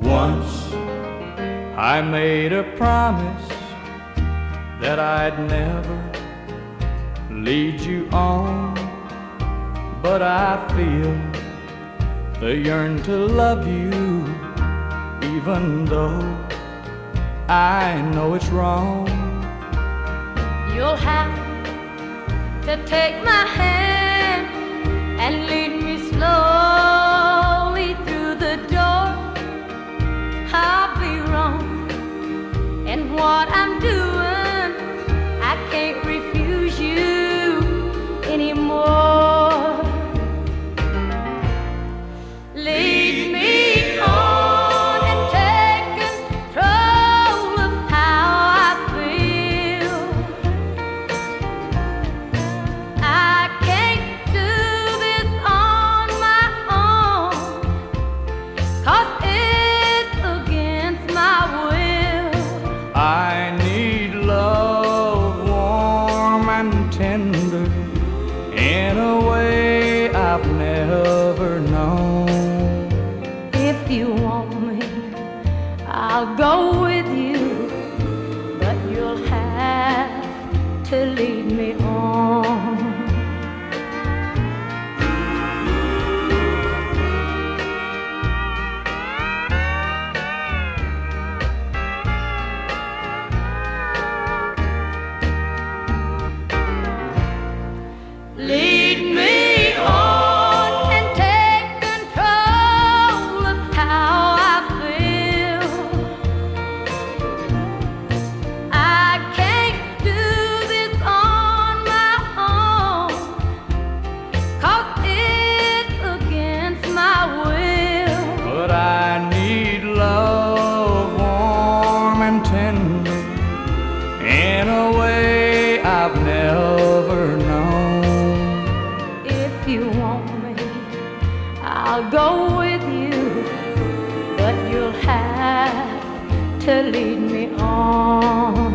Once I made a promise that I'd never lead you on, but I feel the yearn to love you, even though I know it's wrong. You'll have to take my hand and lead me slowly to lead me on. I need love warm and tender in a way I've never known. If you want me, I'll go with you, but you'll have to lead me on.